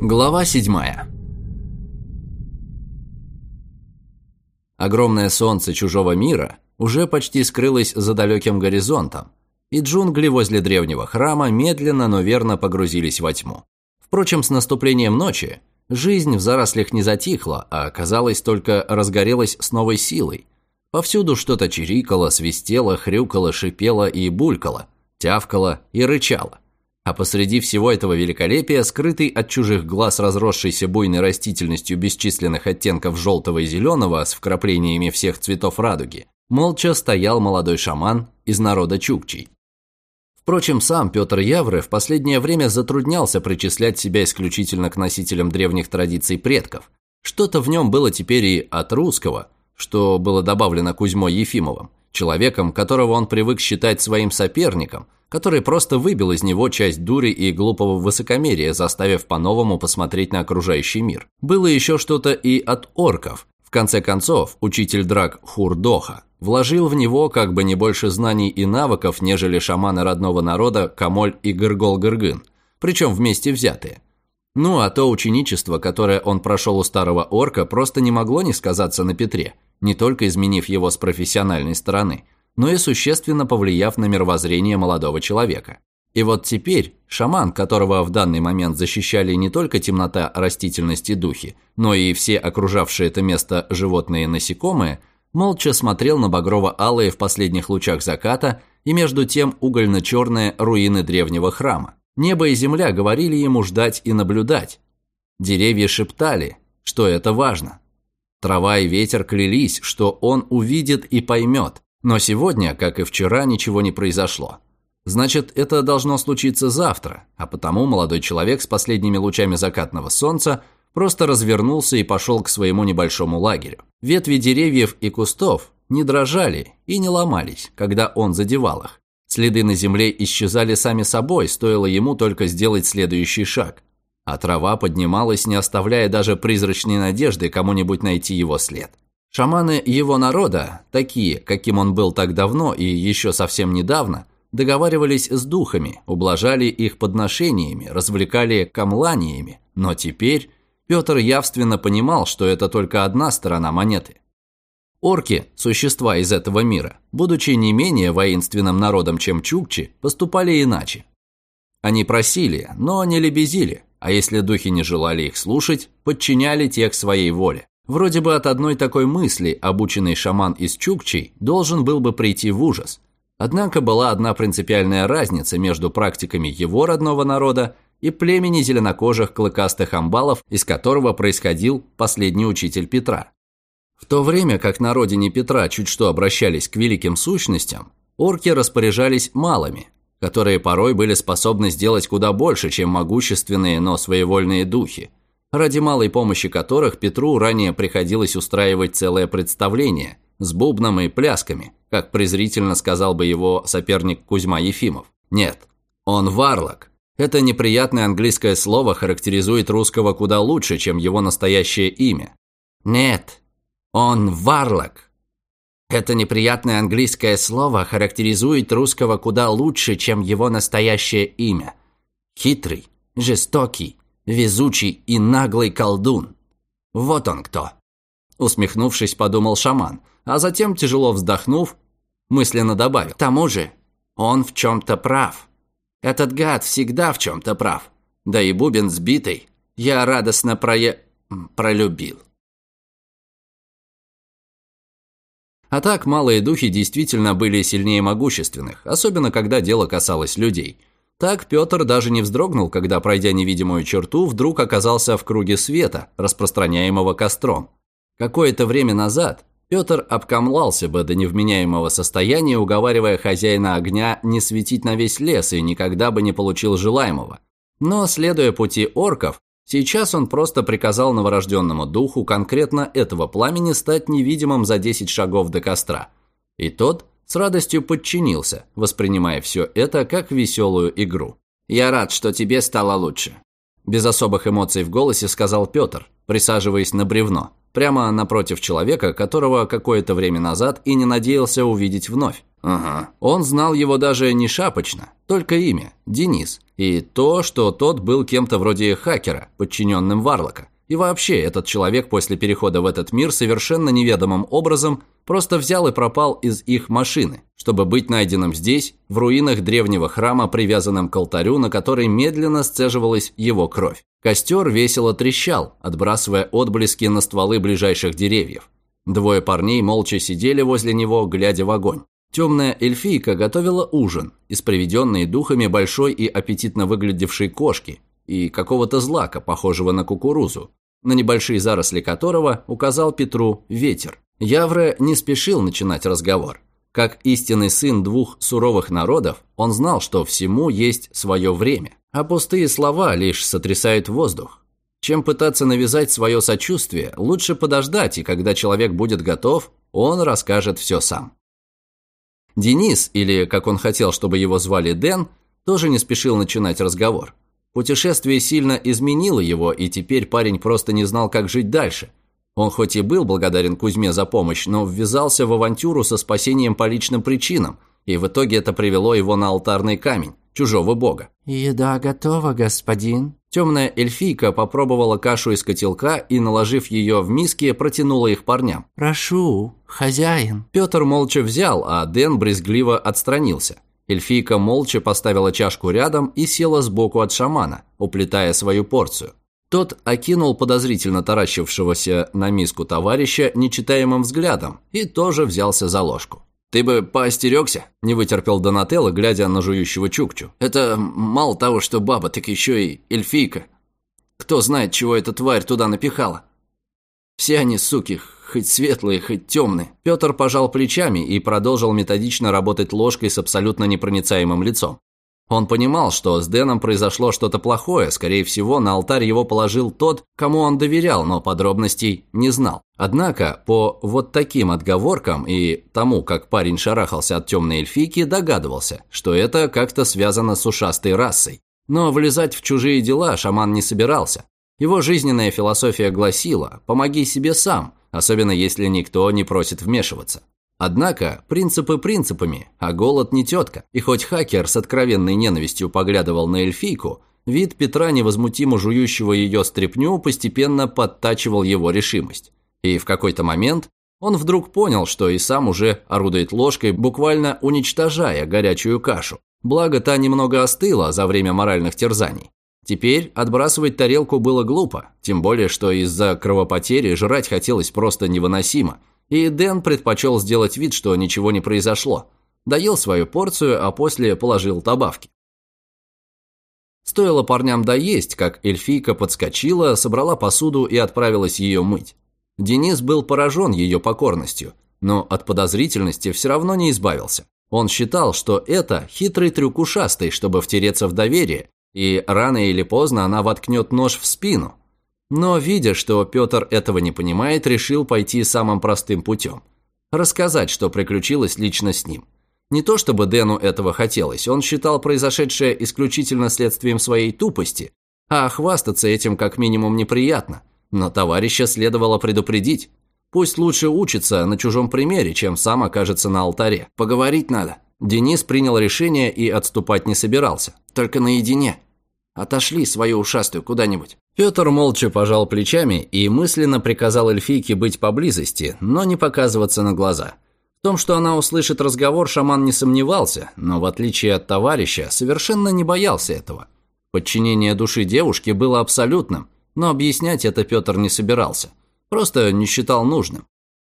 Глава 7 Огромное солнце чужого мира уже почти скрылось за далеким горизонтом, и джунгли возле древнего храма медленно, но верно погрузились во тьму. Впрочем, с наступлением ночи жизнь в зарослях не затихла, а, казалось, только разгорелась с новой силой. Повсюду что-то чирикало, свистело, хрюкало, шипело и булькало, тявкало и рычало. А посреди всего этого великолепия, скрытый от чужих глаз разросшейся буйной растительностью бесчисленных оттенков желтого и зеленого с вкраплениями всех цветов радуги, молча стоял молодой шаман из народа Чукчей. Впрочем, сам Петр Явры в последнее время затруднялся причислять себя исключительно к носителям древних традиций предков. Что-то в нем было теперь и от русского, что было добавлено Кузьмой Ефимовым, человеком, которого он привык считать своим соперником, который просто выбил из него часть дури и глупого высокомерия, заставив по-новому посмотреть на окружающий мир. Было еще что-то и от орков. В конце концов, учитель драк Хурдоха вложил в него как бы не больше знаний и навыков, нежели шаманы родного народа Камоль и Гыргол-Гыргын, причем вместе взятые. Ну, а то ученичество, которое он прошел у старого орка, просто не могло не сказаться на Петре, не только изменив его с профессиональной стороны, но и существенно повлияв на мировоззрение молодого человека. И вот теперь шаман, которого в данный момент защищали не только темнота растительности духи, но и все окружавшие это место животные и насекомые – молча смотрел на багрово-алые в последних лучах заката и между тем угольно-черные руины древнего храма. Небо и земля говорили ему ждать и наблюдать. Деревья шептали, что это важно. Трава и ветер клялись, что он увидит и поймет. Но сегодня, как и вчера, ничего не произошло. Значит, это должно случиться завтра, а потому молодой человек с последними лучами закатного солнца – просто развернулся и пошел к своему небольшому лагерю. Ветви деревьев и кустов не дрожали и не ломались, когда он задевал их. Следы на земле исчезали сами собой, стоило ему только сделать следующий шаг. А трава поднималась, не оставляя даже призрачной надежды кому-нибудь найти его след. Шаманы его народа, такие, каким он был так давно и еще совсем недавно, договаривались с духами, ублажали их подношениями, развлекали камланиями, но теперь Петр явственно понимал, что это только одна сторона монеты. Орки, существа из этого мира, будучи не менее воинственным народом, чем чукчи, поступали иначе. Они просили, но не лебезили, а если духи не желали их слушать, подчиняли тех своей воле. Вроде бы от одной такой мысли обученный шаман из чукчей должен был бы прийти в ужас. Однако была одна принципиальная разница между практиками его родного народа и племени зеленокожих клыкастых амбалов, из которого происходил последний учитель Петра. В то время как на родине Петра чуть что обращались к великим сущностям, орки распоряжались малыми, которые порой были способны сделать куда больше, чем могущественные, но своевольные духи, ради малой помощи которых Петру ранее приходилось устраивать целое представление с бубном и плясками, как презрительно сказал бы его соперник Кузьма Ефимов. Нет, он варлок, это неприятное английское слово характеризует русского куда лучше, чем его настоящее имя. Нет, он варлок. Это неприятное английское слово характеризует русского куда лучше, чем его настоящее имя. Хитрый, жестокий, везучий и наглый колдун. Вот он кто. Усмехнувшись, подумал шаман, а затем, тяжело вздохнув, мысленно добавил. К тому же, он в чем-то прав. Этот гад всегда в чем-то прав. Да и бубен сбитый я радостно прое... пролюбил. А так, малые духи действительно были сильнее могущественных, особенно когда дело касалось людей. Так Петр даже не вздрогнул, когда, пройдя невидимую черту, вдруг оказался в круге света, распространяемого костром. Какое-то время назад Петр обкамлался бы до невменяемого состояния, уговаривая хозяина огня не светить на весь лес и никогда бы не получил желаемого. Но, следуя пути орков, сейчас он просто приказал новорожденному духу конкретно этого пламени стать невидимым за 10 шагов до костра. И тот с радостью подчинился, воспринимая все это как веселую игру. «Я рад, что тебе стало лучше», – без особых эмоций в голосе сказал Петр, присаживаясь на бревно прямо напротив человека, которого какое-то время назад и не надеялся увидеть вновь. Ага. Он знал его даже не шапочно, только имя – Денис. И то, что тот был кем-то вроде хакера, подчиненным Варлока. И вообще, этот человек после перехода в этот мир совершенно неведомым образом просто взял и пропал из их машины, чтобы быть найденным здесь, в руинах древнего храма, привязанным к алтарю, на который медленно сцеживалась его кровь. Костер весело трещал, отбрасывая отблески на стволы ближайших деревьев. Двое парней молча сидели возле него, глядя в огонь. Темная эльфийка готовила ужин из приведенной духами большой и аппетитно выглядевшей кошки и какого-то злака, похожего на кукурузу, на небольшие заросли которого указал Петру ветер. Явре не спешил начинать разговор. Как истинный сын двух суровых народов, он знал, что всему есть свое время, а пустые слова лишь сотрясают воздух. Чем пытаться навязать свое сочувствие, лучше подождать, и когда человек будет готов, он расскажет все сам. Денис, или как он хотел, чтобы его звали Дэн, тоже не спешил начинать разговор. Путешествие сильно изменило его, и теперь парень просто не знал, как жить дальше. Он хоть и был благодарен Кузьме за помощь, но ввязался в авантюру со спасением по личным причинам, и в итоге это привело его на алтарный камень, чужого бога. «Еда готова, господин». Темная эльфийка попробовала кашу из котелка и, наложив ее в миски, протянула их парням. «Прошу, хозяин». Петр молча взял, а Дэн брезгливо отстранился. Эльфийка молча поставила чашку рядом и села сбоку от шамана, уплетая свою порцию. Тот окинул подозрительно таращившегося на миску товарища нечитаемым взглядом и тоже взялся за ложку. «Ты бы поостерегся», – не вытерпел Донателло, глядя на жующего Чукчу. «Это мало того, что баба, так еще и эльфийка. Кто знает, чего эта тварь туда напихала. Все они, суки, хоть светлые, хоть темные. Петр пожал плечами и продолжил методично работать ложкой с абсолютно непроницаемым лицом. Он понимал, что с Дэном произошло что-то плохое, скорее всего, на алтарь его положил тот, кому он доверял, но подробностей не знал. Однако, по вот таким отговоркам и тому, как парень шарахался от темной эльфийки, догадывался, что это как-то связано с ушастой расой. Но влезать в чужие дела шаман не собирался. Его жизненная философия гласила «помоги себе сам», особенно если никто не просит вмешиваться. Однако принципы принципами, а голод не тетка. И хоть хакер с откровенной ненавистью поглядывал на эльфийку, вид Петра, невозмутимо жующего ее стряпню, постепенно подтачивал его решимость. И в какой-то момент он вдруг понял, что и сам уже орудует ложкой, буквально уничтожая горячую кашу. Благо, та немного остыла за время моральных терзаний. Теперь отбрасывать тарелку было глупо, тем более, что из-за кровопотери жрать хотелось просто невыносимо, и Дэн предпочел сделать вид, что ничего не произошло. Доел свою порцию, а после положил добавки. Стоило парням доесть, как эльфийка подскочила, собрала посуду и отправилась ее мыть. Денис был поражен ее покорностью, но от подозрительности все равно не избавился. Он считал, что это хитрый трюк ушастый, чтобы втереться в доверие, и рано или поздно она воткнет нож в спину. Но, видя, что Петр этого не понимает, решил пойти самым простым путем. Рассказать, что приключилось лично с ним. Не то чтобы Дэну этого хотелось, он считал произошедшее исключительно следствием своей тупости, а хвастаться этим как минимум неприятно. Но товарища следовало предупредить. Пусть лучше учится на чужом примере, чем сам окажется на алтаре. Поговорить надо. Денис принял решение и отступать не собирался. Только наедине. Отошли свою ушастую куда-нибудь. Петр молча пожал плечами и мысленно приказал эльфийке быть поблизости, но не показываться на глаза. В том, что она услышит разговор, шаман не сомневался, но в отличие от товарища, совершенно не боялся этого. Подчинение души девушки было абсолютным, но объяснять это Петр не собирался. Просто не считал нужным.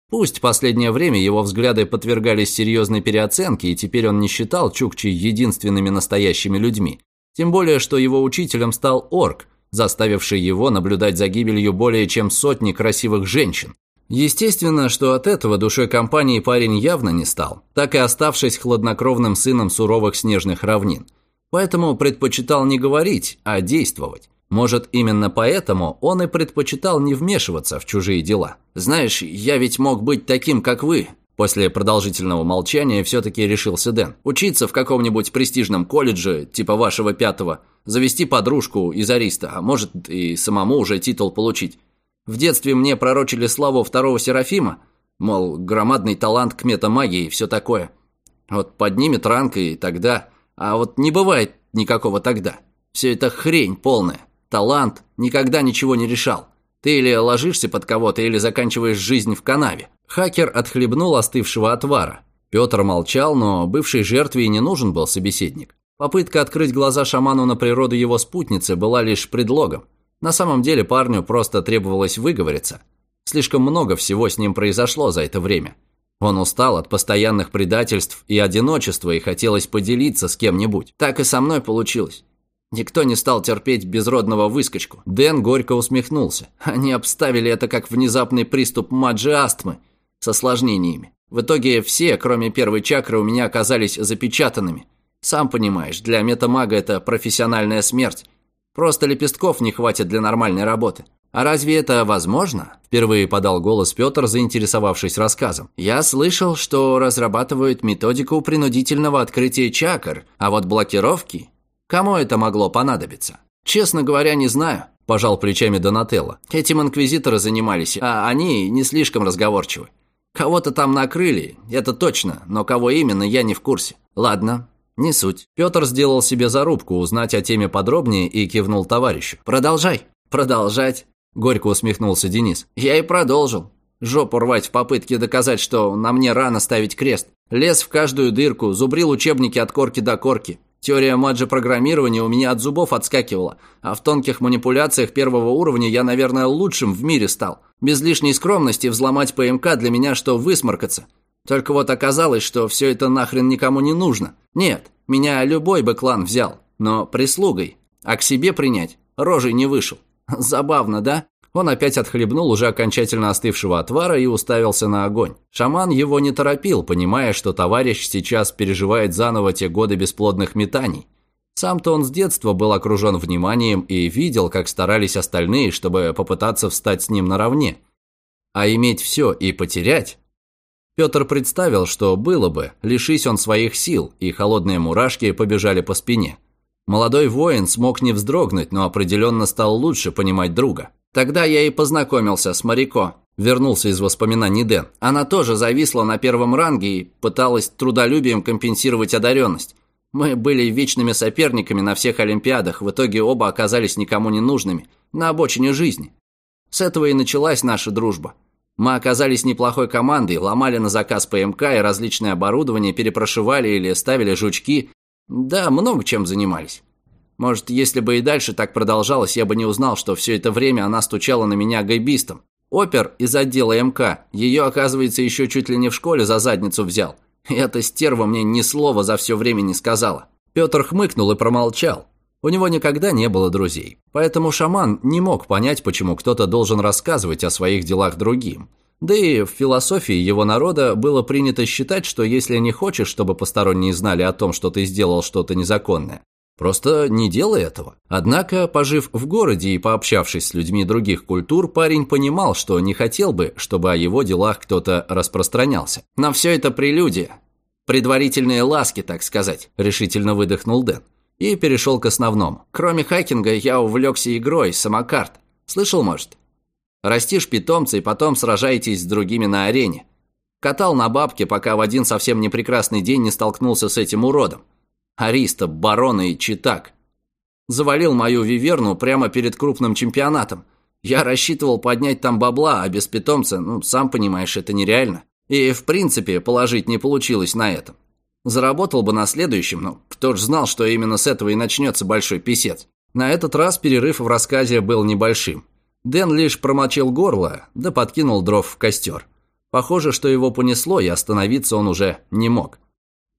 Пусть последнее время его взгляды подвергались серьезной переоценке, и теперь он не считал Чукчи единственными настоящими людьми. Тем более, что его учителем стал орк, заставивший его наблюдать за гибелью более чем сотни красивых женщин. Естественно, что от этого душой компании парень явно не стал, так и оставшись хладнокровным сыном суровых снежных равнин. Поэтому предпочитал не говорить, а действовать. Может, именно поэтому он и предпочитал не вмешиваться в чужие дела. «Знаешь, я ведь мог быть таким, как вы», После продолжительного молчания все-таки решился Дэн. Учиться в каком-нибудь престижном колледже, типа вашего пятого, завести подружку из Ариста, а может и самому уже титул получить. В детстве мне пророчили славу второго Серафима, мол, громадный талант к метамагии и все такое. Вот поднимет ранг и тогда... А вот не бывает никакого тогда. Все это хрень полная. Талант никогда ничего не решал. Ты или ложишься под кого-то, или заканчиваешь жизнь в канаве. Хакер отхлебнул остывшего отвара. Петр молчал, но бывшей жертве и не нужен был собеседник. Попытка открыть глаза шаману на природу его спутницы была лишь предлогом. На самом деле парню просто требовалось выговориться. Слишком много всего с ним произошло за это время. Он устал от постоянных предательств и одиночества и хотелось поделиться с кем-нибудь. Так и со мной получилось. Никто не стал терпеть безродного выскочку. Дэн горько усмехнулся. Они обставили это как внезапный приступ маджи-астмы с осложнениями. В итоге все, кроме первой чакры, у меня оказались запечатанными. Сам понимаешь, для метамага это профессиональная смерть. Просто лепестков не хватит для нормальной работы. А разве это возможно? Впервые подал голос Петр, заинтересовавшись рассказом. Я слышал, что разрабатывают методику принудительного открытия чакр, а вот блокировки Кому это могло понадобиться? Честно говоря, не знаю, пожал плечами Донателло. Этим инквизиторы занимались, а они не слишком разговорчивы. Кого-то там накрыли, это точно, но кого именно, я не в курсе. Ладно, не суть. Петр сделал себе зарубку узнать о теме подробнее и кивнул товарищу. Продолжай. Продолжать. Горько усмехнулся Денис. Я и продолжил. Жопу рвать в попытке доказать, что на мне рано ставить крест. Лез в каждую дырку, зубрил учебники от корки до корки. Теория маджи-программирования у меня от зубов отскакивала, а в тонких манипуляциях первого уровня я, наверное, лучшим в мире стал. Без лишней скромности взломать ПМК для меня, что высморкаться. Только вот оказалось, что все это нахрен никому не нужно. Нет, меня любой бы клан взял, но прислугой. А к себе принять рожей не вышел. Забавно, да? Он опять отхлебнул уже окончательно остывшего отвара и уставился на огонь. Шаман его не торопил, понимая, что товарищ сейчас переживает заново те годы бесплодных метаний. Сам-то он с детства был окружен вниманием и видел, как старались остальные, чтобы попытаться встать с ним наравне. А иметь все и потерять... Петр представил, что было бы, лишись он своих сил, и холодные мурашки побежали по спине. Молодой воин смог не вздрогнуть, но определенно стал лучше понимать друга. Тогда я и познакомился с Марико. Вернулся из воспоминаний Дэн. Она тоже зависла на первом ранге и пыталась трудолюбием компенсировать одаренность. Мы были вечными соперниками на всех Олимпиадах, в итоге оба оказались никому не нужными, на обочине жизни. С этого и началась наша дружба. Мы оказались неплохой командой, ломали на заказ ПМК и различное оборудование, перепрошивали или ставили жучки. Да, много чем занимались. Может, если бы и дальше так продолжалось, я бы не узнал, что все это время она стучала на меня гайбистом. Опер из отдела МК, ее, оказывается, еще чуть ли не в школе за задницу взял. И эта стерва мне ни слова за все время не сказала. Петр хмыкнул и промолчал. У него никогда не было друзей. Поэтому шаман не мог понять, почему кто-то должен рассказывать о своих делах другим. Да и в философии его народа было принято считать, что если не хочешь, чтобы посторонние знали о том, что ты сделал что-то незаконное, Просто не делай этого. Однако, пожив в городе и пообщавшись с людьми других культур, парень понимал, что не хотел бы, чтобы о его делах кто-то распространялся. Но все это прелюдия. Предварительные ласки, так сказать, решительно выдохнул Дэн. И перешел к основному. Кроме хайкинга, я увлекся игрой, самокарт. Слышал, может? Растишь питомца и потом сражаетесь с другими на арене. Катал на бабке, пока в один совсем непрекрасный день не столкнулся с этим уродом. Ариста, Барона и Читак. Завалил мою виверну прямо перед крупным чемпионатом. Я рассчитывал поднять там бабла, а без питомца, ну, сам понимаешь, это нереально. И, в принципе, положить не получилось на этом. Заработал бы на следующем, но кто ж знал, что именно с этого и начнется большой писец. На этот раз перерыв в рассказе был небольшим. Дэн лишь промочил горло, да подкинул дров в костер. Похоже, что его понесло, и остановиться он уже не мог.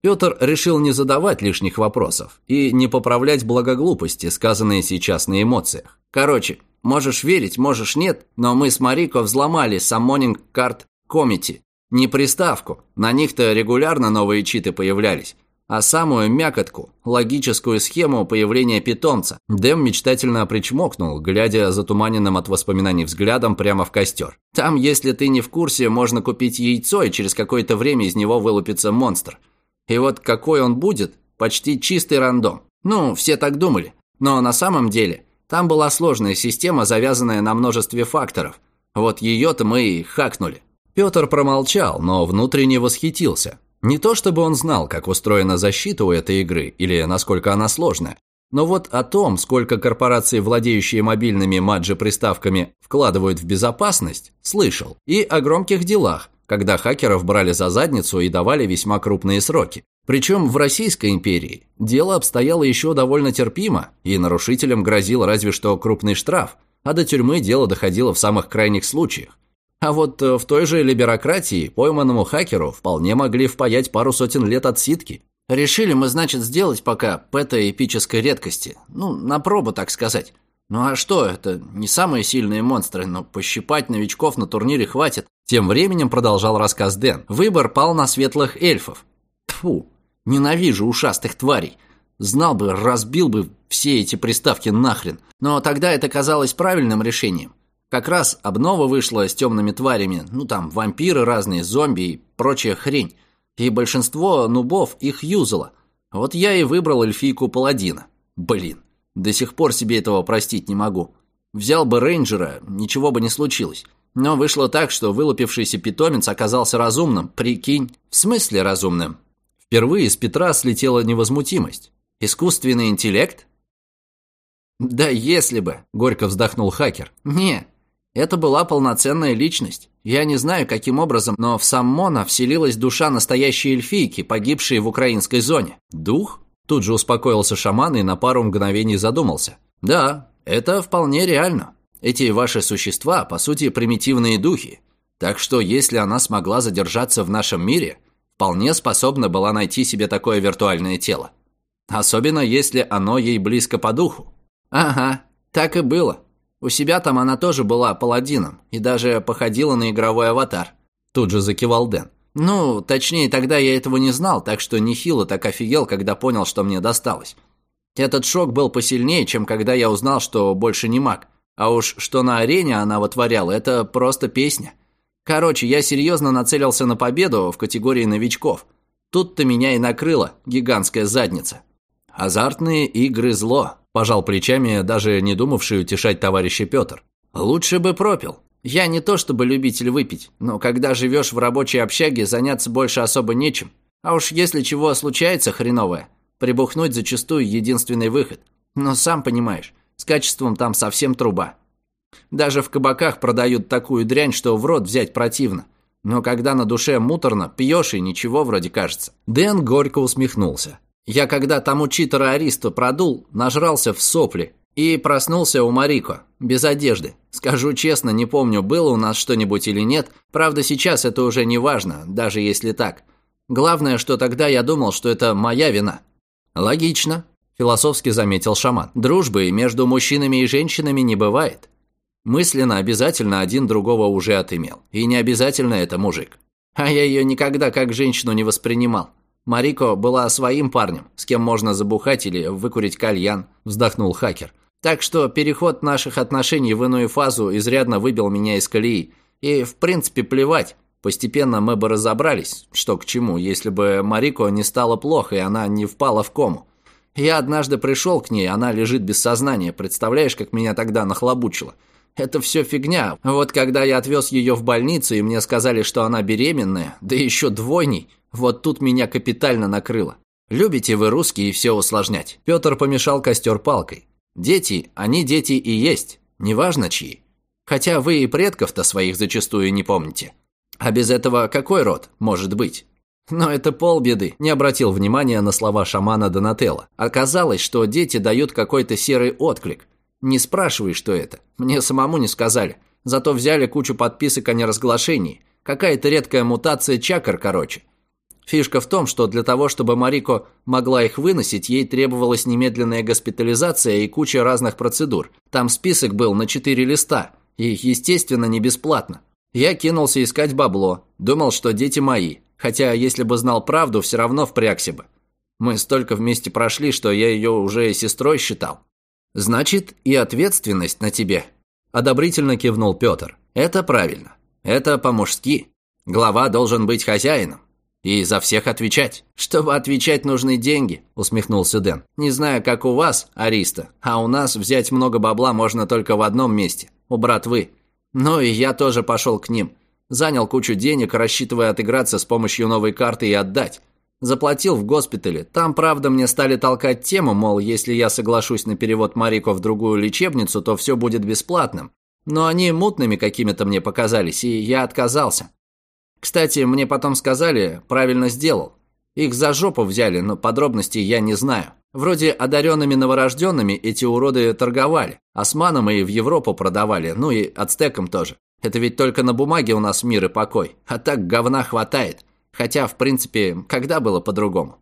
Петр решил не задавать лишних вопросов и не поправлять благоглупости, сказанные сейчас на эмоциях. Короче, можешь верить, можешь нет, но мы с Марико взломали Summoning Card Committee. Не приставку, на них-то регулярно новые читы появлялись, а самую мякотку, логическую схему появления питомца. Дэм мечтательно причмокнул, глядя затуманенным от воспоминаний взглядом прямо в костер. Там, если ты не в курсе, можно купить яйцо, и через какое-то время из него вылупится монстр – и вот какой он будет, почти чистый рандом. Ну, все так думали. Но на самом деле, там была сложная система, завязанная на множестве факторов. Вот ее-то мы и хакнули. Петр промолчал, но внутренне восхитился. Не то чтобы он знал, как устроена защита у этой игры или насколько она сложная, но вот о том, сколько корпораций, владеющие мобильными маджи-приставками, вкладывают в безопасность, слышал. И о громких делах, когда хакеров брали за задницу и давали весьма крупные сроки. Причем в Российской империи дело обстояло еще довольно терпимо, и нарушителям грозил разве что крупный штраф, а до тюрьмы дело доходило в самых крайних случаях. А вот э, в той же либерократии пойманному хакеру вполне могли впаять пару сотен лет отсидки. Решили мы, значит, сделать пока пэта эпической редкости. Ну, на пробу, так сказать. Ну а что, это не самые сильные монстры, но пощипать новичков на турнире хватит. Тем временем продолжал рассказ Дэн. Выбор пал на светлых эльфов. Тфу, ненавижу ушастых тварей. Знал бы, разбил бы все эти приставки нахрен. Но тогда это казалось правильным решением. Как раз обнова вышла с темными тварями, ну там вампиры разные, зомби и прочая хрень и большинство нубов их юзало. Вот я и выбрал эльфийку паладина. Блин, до сих пор себе этого простить не могу. Взял бы рейнджера, ничего бы не случилось. Но вышло так, что вылупившийся питомец оказался разумным, прикинь. В смысле разумным? Впервые с Петра слетела невозмутимость. Искусственный интеллект? Да если бы, горько вздохнул хакер. Не, это была полноценная личность. Я не знаю, каким образом, но в Саммона вселилась душа настоящей эльфийки, погибшей в украинской зоне. Дух? Тут же успокоился шаман и на пару мгновений задумался. Да, это вполне реально. Эти ваши существа, по сути, примитивные духи. Так что, если она смогла задержаться в нашем мире, вполне способна была найти себе такое виртуальное тело. Особенно, если оно ей близко по духу. Ага, так и было. У себя там она тоже была паладином и даже походила на игровой аватар. Тут же закивал Дэн. Ну, точнее, тогда я этого не знал, так что нехило так офигел, когда понял, что мне досталось. Этот шок был посильнее, чем когда я узнал, что больше не маг. А уж что на арене она вытворяла, это просто песня. Короче, я серьезно нацелился на победу в категории новичков. Тут-то меня и накрыла гигантская задница. Азартные игры зло. Пожал плечами, даже не думавший утешать товарища Петр. «Лучше бы пропил. Я не то чтобы любитель выпить, но когда живешь в рабочей общаге, заняться больше особо нечем. А уж если чего случается хреновое, прибухнуть зачастую единственный выход. Но сам понимаешь, с качеством там совсем труба. Даже в кабаках продают такую дрянь, что в рот взять противно. Но когда на душе муторно, пьешь и ничего вроде кажется». Дэн горько усмехнулся. Я когда тому читера Аристу продул, нажрался в сопли и проснулся у Марико, без одежды. Скажу честно, не помню, было у нас что-нибудь или нет, правда сейчас это уже не важно, даже если так. Главное, что тогда я думал, что это моя вина. Логично, философски заметил шаман. Дружбы между мужчинами и женщинами не бывает. Мысленно обязательно один другого уже отымел. И не обязательно это мужик. А я ее никогда как женщину не воспринимал. Марико была своим парнем, с кем можно забухать или выкурить кальян», – вздохнул хакер. «Так что переход наших отношений в иную фазу изрядно выбил меня из колеи. И, в принципе, плевать. Постепенно мы бы разобрались, что к чему, если бы Марико не стало плохо и она не впала в кому. Я однажды пришел к ней, она лежит без сознания. Представляешь, как меня тогда нахлобучило?» Это все фигня. Вот когда я отвез ее в больницу, и мне сказали, что она беременная, да еще двойней, вот тут меня капитально накрыло. Любите вы русские все усложнять. Петр помешал костер палкой. Дети, они дети и есть, неважно чьи. Хотя вы и предков-то своих зачастую не помните. А без этого какой род может быть? Но это полбеды, не обратил внимания на слова шамана Донателла. Оказалось, что дети дают какой-то серый отклик, не спрашивай, что это. Мне самому не сказали. Зато взяли кучу подписок о неразглашении. Какая-то редкая мутация чакр, короче. Фишка в том, что для того, чтобы Марико могла их выносить, ей требовалась немедленная госпитализация и куча разных процедур. Там список был на четыре листа, и, естественно, не бесплатно. Я кинулся искать бабло, думал, что дети мои, хотя, если бы знал правду, все равно впрягся бы. Мы столько вместе прошли, что я ее уже сестрой считал. «Значит, и ответственность на тебе», – одобрительно кивнул Петр. «Это правильно. Это по-мужски. Глава должен быть хозяином. И за всех отвечать. Чтобы отвечать, нужны деньги», – усмехнулся Дэн. «Не знаю, как у вас, Ариста, а у нас взять много бабла можно только в одном месте – у братвы. Ну и я тоже пошел к ним. Занял кучу денег, рассчитывая отыграться с помощью новой карты и отдать. Заплатил в госпитале. Там, правда, мне стали толкать тему, мол, если я соглашусь на перевод Марико в другую лечебницу, то все будет бесплатным. Но они мутными какими-то мне показались, и я отказался. Кстати, мне потом сказали, правильно сделал. Их за жопу взяли, но подробностей я не знаю. Вроде одаренными новорожденными эти уроды торговали. Османам и в Европу продавали, ну и ацтекам тоже. Это ведь только на бумаге у нас мир и покой. А так говна хватает. Хотя, в принципе, когда было по-другому?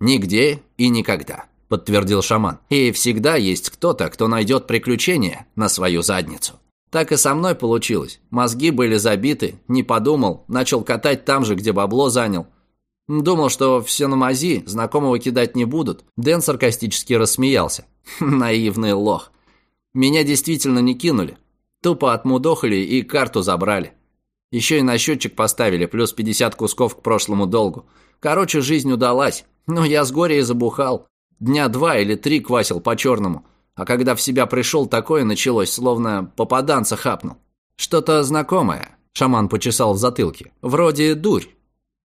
Нигде и никогда, подтвердил шаман. И всегда есть кто-то, кто найдет приключения на свою задницу. Так и со мной получилось. Мозги были забиты, не подумал, начал катать там же, где бабло занял. Думал, что все на мази, знакомого кидать не будут. Дэн саркастически рассмеялся. Наивный лох. Меня действительно не кинули. Тупо отмудохали и карту забрали. Еще и на счетчик поставили, плюс 50 кусков к прошлому долгу. Короче, жизнь удалась. Но я с горя и забухал. Дня два или три квасил по-черному. А когда в себя пришел, такое началось, словно попаданца хапнул. Что-то знакомое. Шаман почесал в затылке. Вроде дурь.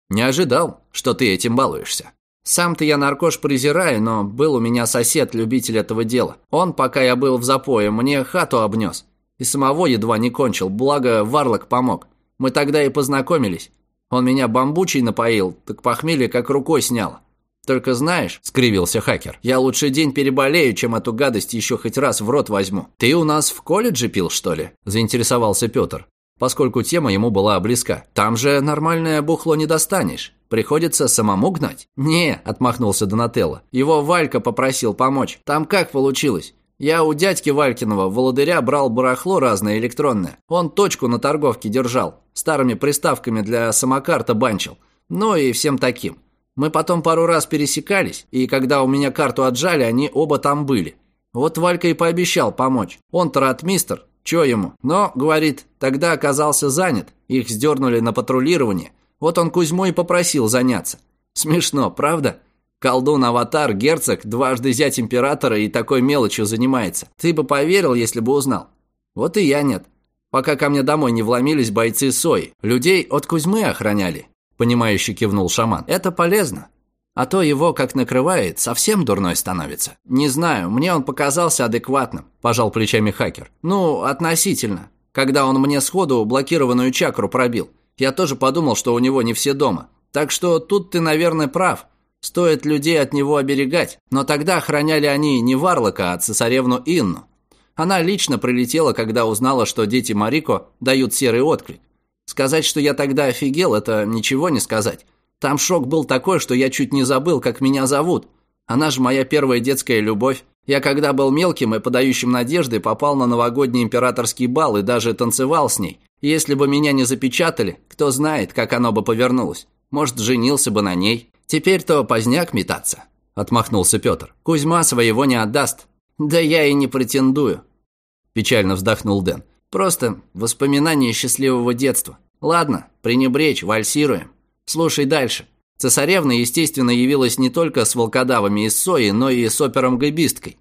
Не ожидал, что ты этим балуешься. Сам-то я наркош презираю, но был у меня сосед-любитель этого дела. Он, пока я был в запое, мне хату обнес. И самого едва не кончил, благо Варлок помог. Мы тогда и познакомились. Он меня бамбучей напоил, так похмелье как рукой сняло. Только знаешь, скривился хакер, я лучше день переболею, чем эту гадость еще хоть раз в рот возьму. Ты у нас в колледже пил, что ли? Заинтересовался Петр, поскольку тема ему была близка. Там же нормальное бухло не достанешь. Приходится самому гнать? Не, отмахнулся Донателло. Его Валька попросил помочь. Там как получилось? Я у дядьки Валькинова, володыря, брал барахло разное электронное. Он точку на торговке держал, старыми приставками для самокарта банчил. Ну и всем таким. Мы потом пару раз пересекались, и когда у меня карту отжали, они оба там были. Вот Валька и пообещал помочь. Он-то ратмистр, чё ему? Но, говорит, тогда оказался занят, их сдернули на патрулирование. Вот он Кузьму и попросил заняться. Смешно, правда? Колдун-аватар, герцог, дважды зять императора и такой мелочью занимается. Ты бы поверил, если бы узнал. Вот и я нет. Пока ко мне домой не вломились бойцы Сои. Людей от Кузьмы охраняли. Понимающе кивнул шаман. Это полезно. А то его, как накрывает, совсем дурной становится. Не знаю, мне он показался адекватным, пожал плечами хакер. Ну, относительно. Когда он мне сходу блокированную чакру пробил. Я тоже подумал, что у него не все дома. Так что тут ты, наверное, прав. Стоит людей от него оберегать, но тогда охраняли они не Варлока, а цесаревну Инну. Она лично прилетела, когда узнала, что дети Марико дают серый отклик. Сказать, что я тогда офигел, это ничего не сказать. Там шок был такой, что я чуть не забыл, как меня зовут. Она же моя первая детская любовь. Я когда был мелким и подающим надежды, попал на новогодний императорский бал и даже танцевал с ней. Если бы меня не запечатали, кто знает, как оно бы повернулось. Может, женился бы на ней. «Теперь-то поздняк метаться», – отмахнулся Петр. «Кузьма своего не отдаст». «Да я и не претендую», – печально вздохнул Дэн. «Просто воспоминания счастливого детства. Ладно, пренебречь, вальсируем. Слушай дальше. Цесаревна, естественно, явилась не только с волкодавами из Сои, но и с опером-гайбисткой.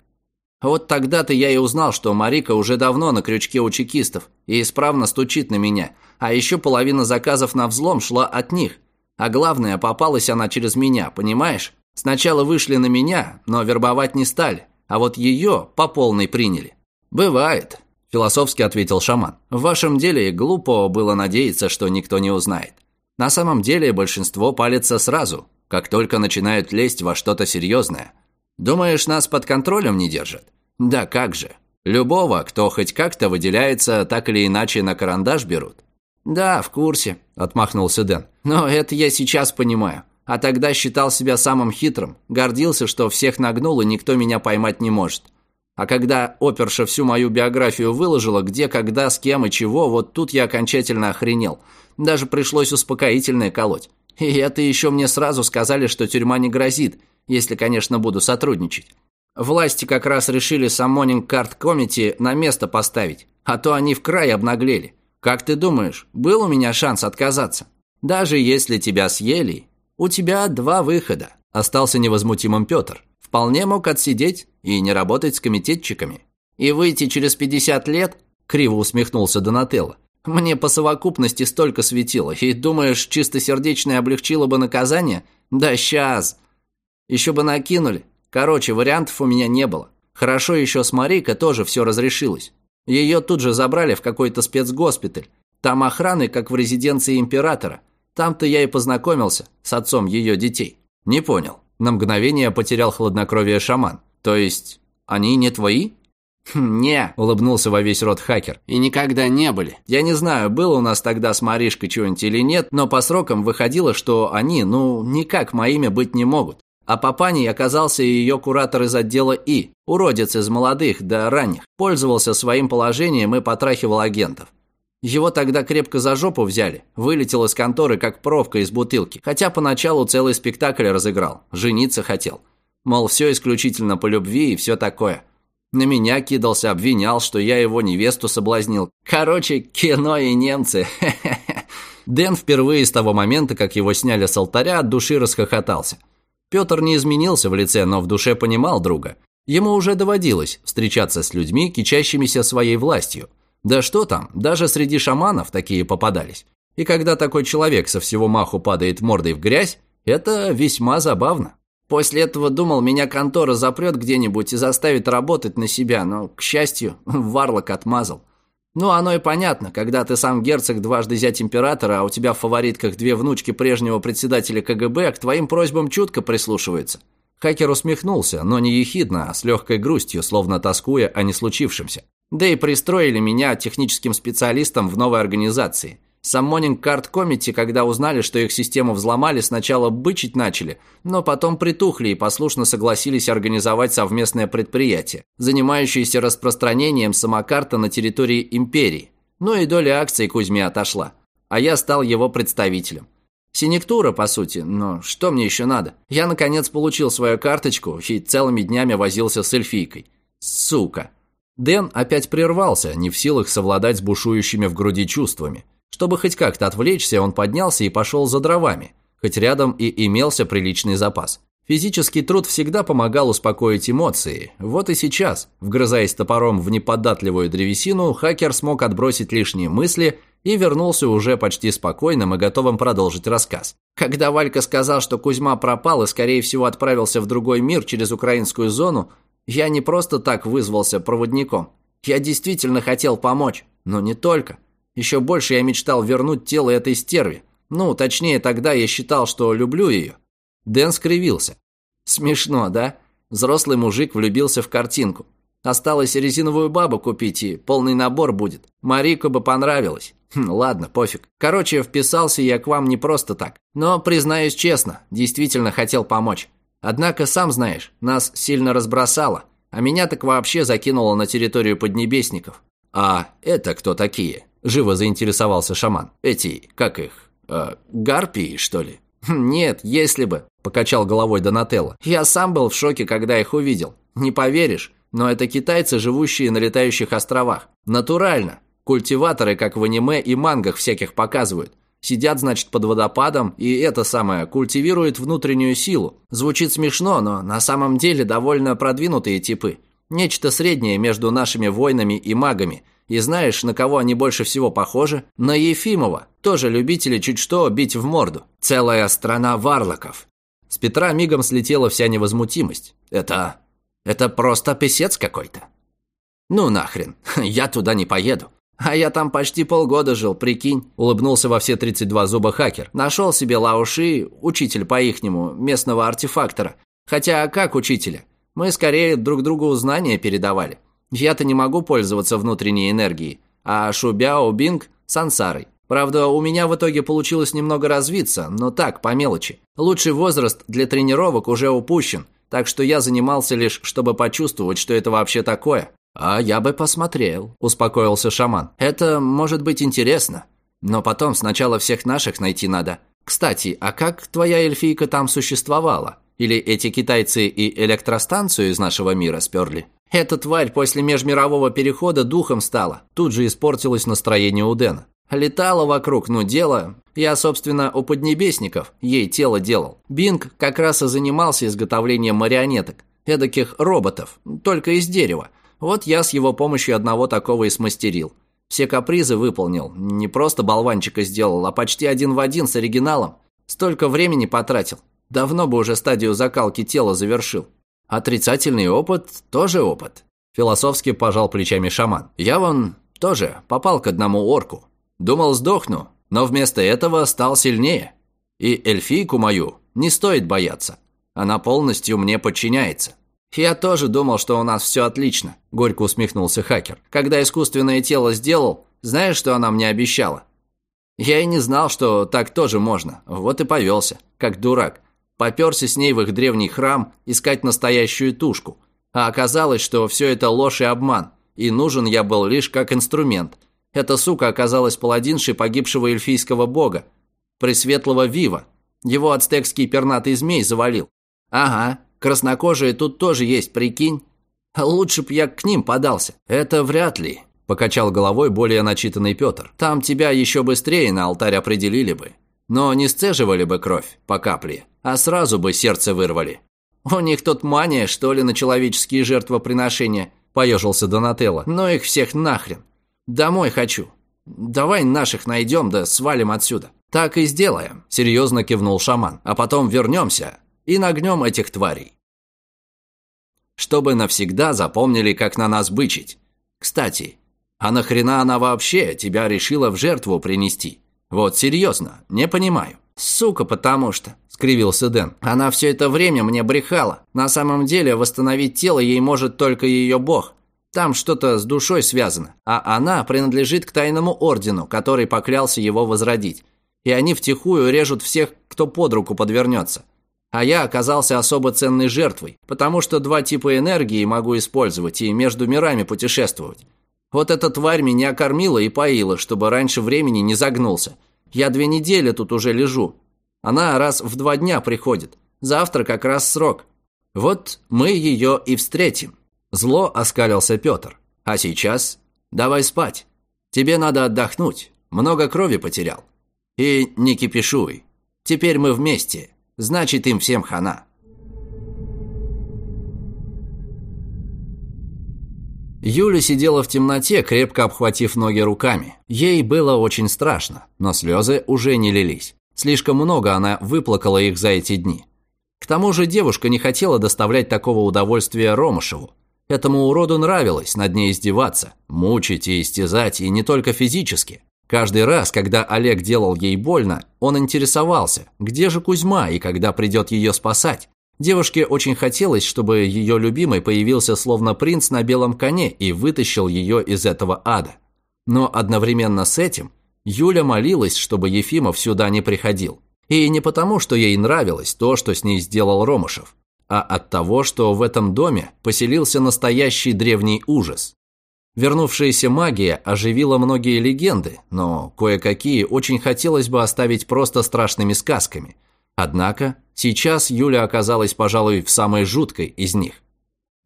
Вот тогда-то я и узнал, что Марика уже давно на крючке у чекистов и исправно стучит на меня, а еще половина заказов на взлом шла от них – а главное, попалась она через меня, понимаешь? Сначала вышли на меня, но вербовать не стали, а вот ее по полной приняли. «Бывает», – философски ответил шаман. «В вашем деле глупо было надеяться, что никто не узнает. На самом деле большинство палится сразу, как только начинают лезть во что-то серьезное. Думаешь, нас под контролем не держат? Да как же. Любого, кто хоть как-то выделяется, так или иначе на карандаш берут. «Да, в курсе», – отмахнулся Дэн. «Но это я сейчас понимаю. А тогда считал себя самым хитрым, гордился, что всех нагнул и никто меня поймать не может. А когда оперша всю мою биографию выложила, где, когда, с кем и чего, вот тут я окончательно охренел. Даже пришлось успокоительное колоть. И это еще мне сразу сказали, что тюрьма не грозит, если, конечно, буду сотрудничать. Власти как раз решили Саммонинг Карт Комити на место поставить, а то они в край обнаглели. Как ты думаешь, был у меня шанс отказаться? Даже если тебя съели, у тебя два выхода. Остался невозмутимым Петр. Вполне мог отсидеть и не работать с комитетчиками. И выйти через 50 лет, криво усмехнулся Донателло. Мне по совокупности столько светило. И думаешь, чистосердечное облегчило бы наказание? Да сейчас. Еще бы накинули. Короче, вариантов у меня не было. Хорошо еще с Марикой тоже все разрешилось. Ее тут же забрали в какой-то спецгоспиталь. Там охраны, как в резиденции императора. Там-то я и познакомился с отцом ее детей. Не понял. На мгновение потерял хладнокровие шаман. То есть, они не твои? Хм, «Не», – улыбнулся во весь рот хакер. «И никогда не были. Я не знаю, было у нас тогда с Маришкой что-нибудь или нет, но по срокам выходило, что они, ну, никак моими быть не могут. А папаней оказался ее куратор из отдела И, уродец из молодых до ранних, пользовался своим положением и потрахивал агентов. Его тогда крепко за жопу взяли, вылетел из конторы, как пробка из бутылки, хотя поначалу целый спектакль разыграл, жениться хотел. Мол, все исключительно по любви и все такое. На меня кидался, обвинял, что я его невесту соблазнил. Короче, кино и немцы. Дэн впервые с того момента, как его сняли с алтаря, от души расхохотался. Петр не изменился в лице, но в душе понимал друга. Ему уже доводилось встречаться с людьми, кичащимися своей властью – да что там, даже среди шаманов такие попадались. И когда такой человек со всего маху падает мордой в грязь, это весьма забавно. После этого думал, меня контора запрет где-нибудь и заставит работать на себя, но, к счастью, Варлок отмазал. Ну, оно и понятно, когда ты сам герцог дважды зять императора, а у тебя в фаворитках две внучки прежнего председателя КГБ, к твоим просьбам чутко прислушиваются. Хакер усмехнулся, но не ехидно, а с легкой грустью, словно тоскуя о не случившемся. Да и пристроили меня техническим специалистом в новой организации. Сам Morning Card Committee, когда узнали, что их систему взломали, сначала бычить начали, но потом притухли и послушно согласились организовать совместное предприятие, занимающееся распространением самокарта на территории империи. Ну и доля акций Кузьме отошла, а я стал его представителем. Синектура, по сути, но что мне еще надо? Я, наконец, получил свою карточку и целыми днями возился с эльфийкой. Сука. Дэн опять прервался, не в силах совладать с бушующими в груди чувствами. Чтобы хоть как-то отвлечься, он поднялся и пошел за дровами, хоть рядом и имелся приличный запас. Физический труд всегда помогал успокоить эмоции. Вот и сейчас, вгрызаясь топором в неподатливую древесину, хакер смог отбросить лишние мысли и вернулся уже почти спокойным и готовым продолжить рассказ. Когда Валька сказал, что Кузьма пропал и, скорее всего, отправился в другой мир через украинскую зону, я не просто так вызвался проводником. Я действительно хотел помочь, но не только. Еще больше я мечтал вернуть тело этой стерви. Ну, точнее, тогда я считал, что люблю ее. Дэн скривился. Смешно, да? Взрослый мужик влюбился в картинку. Осталось резиновую бабу купить, и полный набор будет. Марико бы понравилось. Хм, ладно, пофиг. Короче, вписался я к вам не просто так. Но, признаюсь честно, действительно хотел помочь. Однако, сам знаешь, нас сильно разбросало, а меня так вообще закинуло на территорию поднебесников. А это кто такие? Живо заинтересовался шаман. Эти, как их, э, гарпии, что ли? Хм, нет, если бы, покачал головой Донателло. Я сам был в шоке, когда их увидел. Не поверишь, но это китайцы, живущие на летающих островах. Натурально. Культиваторы, как в аниме и мангах всяких показывают. Сидят, значит, под водопадом, и это самое, культивируют внутреннюю силу. Звучит смешно, но на самом деле довольно продвинутые типы. Нечто среднее между нашими воинами и магами. И знаешь, на кого они больше всего похожи? На Ефимова. Тоже любители чуть что бить в морду. Целая страна варлоков. С Петра мигом слетела вся невозмутимость. Это... это просто писец какой-то. Ну нахрен, я туда не поеду. «А я там почти полгода жил, прикинь», – улыбнулся во все 32 зуба хакер. «Нашел себе лауши, учитель по-ихнему, местного артефактора. Хотя как учителя? Мы скорее друг другу знания передавали. Я-то не могу пользоваться внутренней энергией, а Шубяо Бинг – сансарой. Правда, у меня в итоге получилось немного развиться, но так, по мелочи. Лучший возраст для тренировок уже упущен, так что я занимался лишь, чтобы почувствовать, что это вообще такое. «А я бы посмотрел», – успокоился шаман. «Это может быть интересно. Но потом сначала всех наших найти надо. Кстати, а как твоя эльфийка там существовала? Или эти китайцы и электростанцию из нашего мира сперли?» Эта тварь после межмирового перехода духом стала. Тут же испортилось настроение у Дэна. Летала вокруг, ну дело... Я, собственно, у поднебесников ей тело делал. Бинг как раз и занимался изготовлением марионеток. Эдаких роботов, только из дерева. Вот я с его помощью одного такого и смастерил. Все капризы выполнил. Не просто болванчика сделал, а почти один в один с оригиналом. Столько времени потратил. Давно бы уже стадию закалки тела завершил. Отрицательный опыт – тоже опыт. Философски пожал плечами шаман. Я вон тоже попал к одному орку. Думал, сдохну, но вместо этого стал сильнее. И эльфийку мою не стоит бояться. Она полностью мне подчиняется. «Я тоже думал, что у нас все отлично», – горько усмехнулся хакер. «Когда искусственное тело сделал, знаешь, что она мне обещала?» «Я и не знал, что так тоже можно. Вот и повелся, как дурак. Поперся с ней в их древний храм искать настоящую тушку. А оказалось, что все это ложь и обман, и нужен я был лишь как инструмент. Эта сука оказалась паладиншей погибшего эльфийского бога, Пресветлого Вива. Его ацтекский пернатый змей завалил. Ага, Краснокожие тут тоже есть, прикинь. Лучше б я к ним подался. Это вряд ли, покачал головой более начитанный Петр. Там тебя еще быстрее на алтарь определили бы. Но не сцеживали бы кровь по капле, а сразу бы сердце вырвали. У них тут мания, что ли, на человеческие жертвоприношения, поежился Донателло. Но их всех нахрен. Домой хочу. Давай наших найдем, да свалим отсюда. Так и сделаем, серьезно кивнул шаман. А потом вернемся и нагнем этих тварей. Чтобы навсегда запомнили, как на нас бычить. Кстати, а нахрена она вообще тебя решила в жертву принести? Вот серьезно, не понимаю. Сука, потому что, скривился Дэн. Она все это время мне брехала. На самом деле восстановить тело ей может только ее бог. Там что-то с душой связано, а она принадлежит к тайному ордену, который поклялся его возродить. И они втихую режут всех, кто под руку подвернется. А я оказался особо ценной жертвой, потому что два типа энергии могу использовать и между мирами путешествовать. Вот эта тварь меня кормила и поила, чтобы раньше времени не загнулся. Я две недели тут уже лежу. Она раз в два дня приходит. Завтра как раз срок. Вот мы ее и встретим. Зло оскалился Петр. А сейчас давай спать. Тебе надо отдохнуть. Много крови потерял. И не кипишуй. Теперь мы вместе значит им всем хана. Юля сидела в темноте, крепко обхватив ноги руками. Ей было очень страшно, но слезы уже не лились. Слишком много она выплакала их за эти дни. К тому же девушка не хотела доставлять такого удовольствия Ромашеву. Этому уроду нравилось над ней издеваться, мучить и истязать, и не только физически. Каждый раз, когда Олег делал ей больно, он интересовался, где же Кузьма и когда придет ее спасать. Девушке очень хотелось, чтобы ее любимый появился словно принц на белом коне и вытащил ее из этого ада. Но одновременно с этим Юля молилась, чтобы Ефимов сюда не приходил. И не потому, что ей нравилось то, что с ней сделал Ромышев, а от того, что в этом доме поселился настоящий древний ужас. Вернувшаяся магия оживила многие легенды, но кое-какие очень хотелось бы оставить просто страшными сказками. Однако сейчас Юля оказалась, пожалуй, в самой жуткой из них.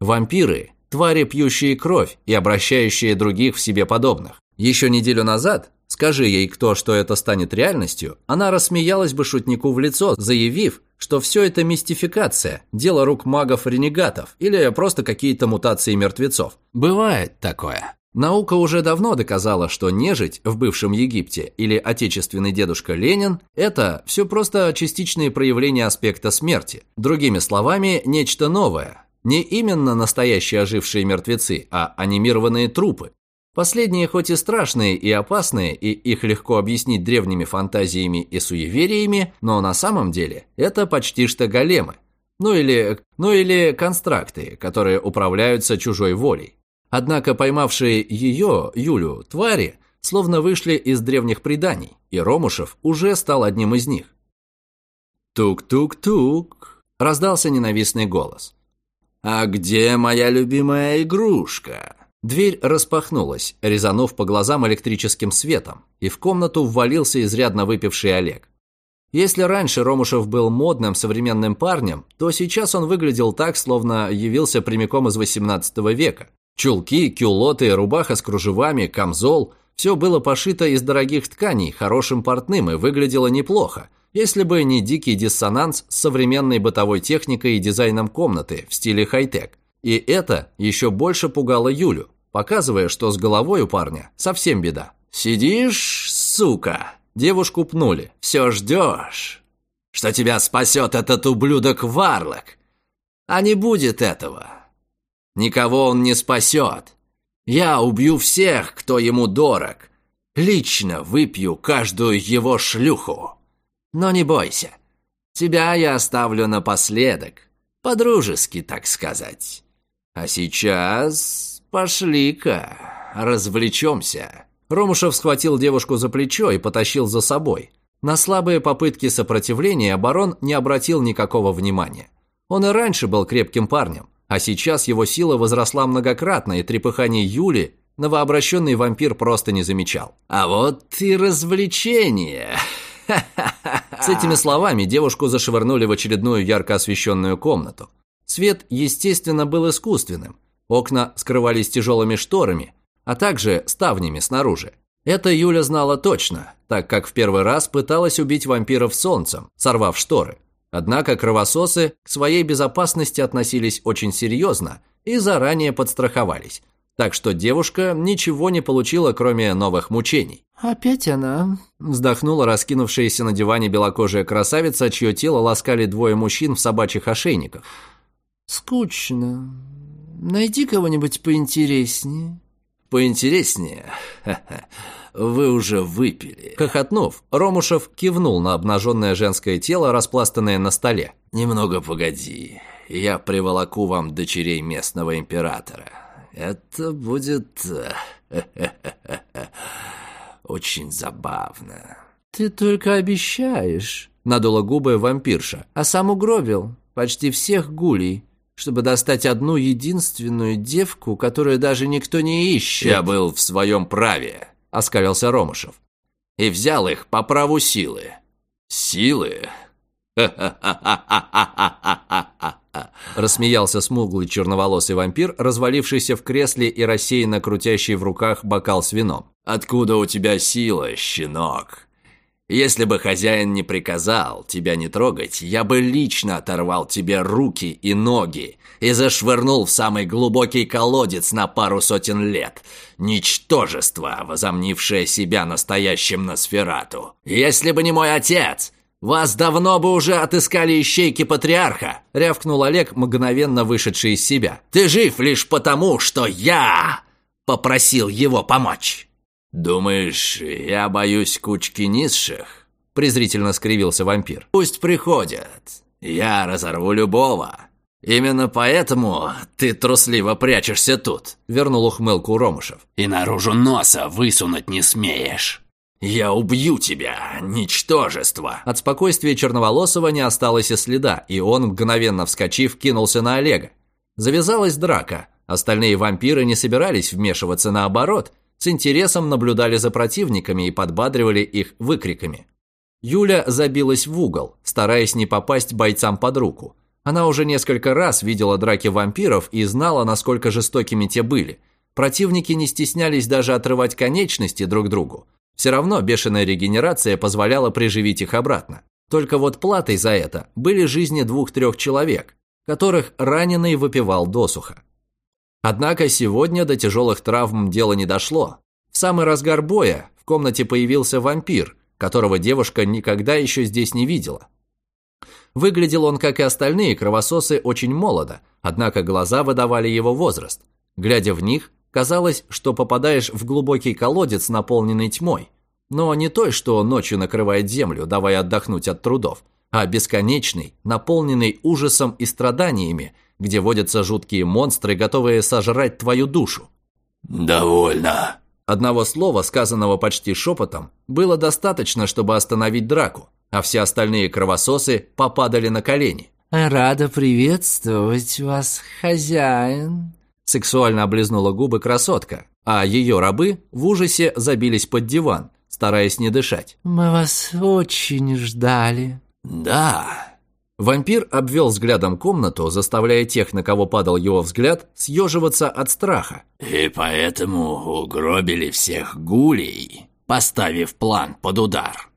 Вампиры – твари, пьющие кровь и обращающие других в себе подобных. Еще неделю назад, скажи ей кто, что это станет реальностью, она рассмеялась бы шутнику в лицо, заявив, что все это мистификация, дело рук магов-ренегатов или просто какие-то мутации мертвецов. Бывает такое. Наука уже давно доказала, что нежить в бывшем Египте или отечественный дедушка Ленин – это все просто частичные проявления аспекта смерти. Другими словами, нечто новое. Не именно настоящие ожившие мертвецы, а анимированные трупы, Последние хоть и страшные и опасные, и их легко объяснить древними фантазиями и суевериями, но на самом деле это почти что големы. Ну или, ну или констракты, которые управляются чужой волей. Однако поймавшие ее, Юлю, твари, словно вышли из древних преданий, и Ромушев уже стал одним из них. «Тук-тук-тук!» – раздался ненавистный голос. «А где моя любимая игрушка?» Дверь распахнулась, резанув по глазам электрическим светом, и в комнату ввалился изрядно выпивший Олег. Если раньше Ромушев был модным современным парнем, то сейчас он выглядел так, словно явился прямиком из 18 века. Чулки, кюлоты, рубаха с кружевами, камзол – все было пошито из дорогих тканей, хорошим портным и выглядело неплохо, если бы не дикий диссонанс с современной бытовой техникой и дизайном комнаты в стиле хай-тек. И это еще больше пугало Юлю показывая, что с головой у парня совсем беда. «Сидишь, сука!» Девушку пнули. «Все ждешь, что тебя спасет этот ублюдок Варлок. А не будет этого. Никого он не спасет. Я убью всех, кто ему дорог. Лично выпью каждую его шлюху. Но не бойся, тебя я оставлю напоследок, по-дружески, так сказать. А сейчас пошли-ка, развлечемся». Ромушев схватил девушку за плечо и потащил за собой. На слабые попытки сопротивления барон не обратил никакого внимания. Он и раньше был крепким парнем, а сейчас его сила возросла многократно, и трепыхание Юли новообращенный вампир просто не замечал. «А вот и развлечение!» С этими словами девушку зашвырнули в очередную ярко освещенную комнату. Свет, естественно, был искусственным. Окна скрывались тяжелыми шторами, а также ставнями снаружи. Это Юля знала точно, так как в первый раз пыталась убить вампиров солнцем, сорвав шторы. Однако кровососы к своей безопасности относились очень серьезно и заранее подстраховались. Так что девушка ничего не получила, кроме новых мучений. «Опять она?» – вздохнула раскинувшаяся на диване белокожая красавица, чье тело ласкали двое мужчин в собачьих ошейниках. «Скучно. Найди кого-нибудь поинтереснее» поинтереснее. Вы уже выпили. Хохотнув, Ромушев кивнул на обнаженное женское тело, распластанное на столе. Немного погоди. Я приволоку вам дочерей местного императора. Это будет... очень забавно. Ты только обещаешь, надула губы вампирша. А сам угробил почти всех гулей чтобы достать одну единственную девку, которую даже никто не ищет. Я был в своем праве, оскалился Ромышев. И взял их по праву силы. Силы? Рассмеялся смуглый черноволосый вампир, развалившийся в кресле и рассеянно крутящий в руках бокал с вином. «Откуда у тебя сила, щенок? Если бы хозяин не приказал тебя не трогать, я бы лично оторвал тебе руки и ноги и зашвырнул в самый глубокий колодец на пару сотен лет. Ничтожество, возомнившее себя настоящим Носферату. Если бы не мой отец, вас давно бы уже отыскали ищейки патриарха, рявкнул Олег, мгновенно вышедший из себя. Ты жив лишь потому, что я попросил его помочь. «Думаешь, я боюсь кучки низших?» – презрительно скривился вампир. «Пусть приходят. Я разорву любого. Именно поэтому ты трусливо прячешься тут», – вернул ухмылку Ромушев. «И наружу носа высунуть не смеешь». «Я убью тебя, ничтожество!» От спокойствия Черноволосого не осталось и следа, и он, мгновенно вскочив, кинулся на Олега. Завязалась драка. Остальные вампиры не собирались вмешиваться наоборот – с интересом наблюдали за противниками и подбадривали их выкриками. Юля забилась в угол, стараясь не попасть бойцам под руку. Она уже несколько раз видела драки вампиров и знала, насколько жестокими те были. Противники не стеснялись даже отрывать конечности друг другу. Все равно бешеная регенерация позволяла приживить их обратно. Только вот платой за это были жизни двух-трех человек, которых раненый выпивал досуха. Однако сегодня до тяжелых травм дело не дошло. В самый разгар боя в комнате появился вампир, которого девушка никогда еще здесь не видела. Выглядел он, как и остальные кровососы, очень молодо, однако глаза выдавали его возраст. Глядя в них, казалось, что попадаешь в глубокий колодец, наполненный тьмой. Но не той, что ночью накрывает землю, давая отдохнуть от трудов, а бесконечный, наполненный ужасом и страданиями, где водятся жуткие монстры, готовые сожрать твою душу. «Довольно». Одного слова, сказанного почти шепотом, было достаточно, чтобы остановить драку, а все остальные кровососы попадали на колени. «Рада приветствовать вас, хозяин», сексуально облизнула губы красотка, а ее рабы в ужасе забились под диван, стараясь не дышать. «Мы вас очень ждали». «Да», Вампир обвел взглядом комнату, заставляя тех, на кого падал его взгляд, съеживаться от страха. «И поэтому угробили всех гулей, поставив план под удар.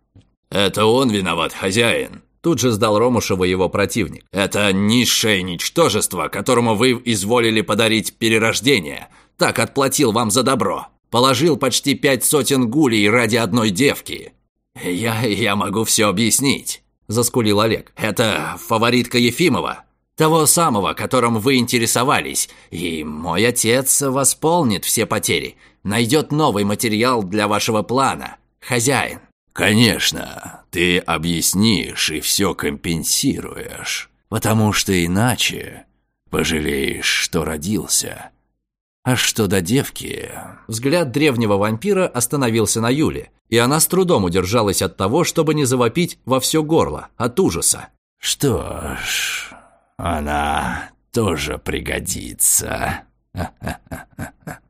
Это он виноват, хозяин». Тут же сдал Ромушева его противник. «Это низшее ничтожество, которому вы изволили подарить перерождение. так отплатил вам за добро. Положил почти пять сотен гулей ради одной девки. Я, я могу все объяснить, заскулил Олег. Это фаворитка Ефимова, того самого, которым вы интересовались. И мой отец восполнит все потери, найдет новый материал для вашего плана. Хозяин. Конечно, ты объяснишь и все компенсируешь, потому что иначе пожалеешь, что родился. А что до девки? Взгляд древнего вампира остановился на Юле, и она с трудом удержалась от того, чтобы не завопить во все горло от ужаса. Что ж, она тоже пригодится.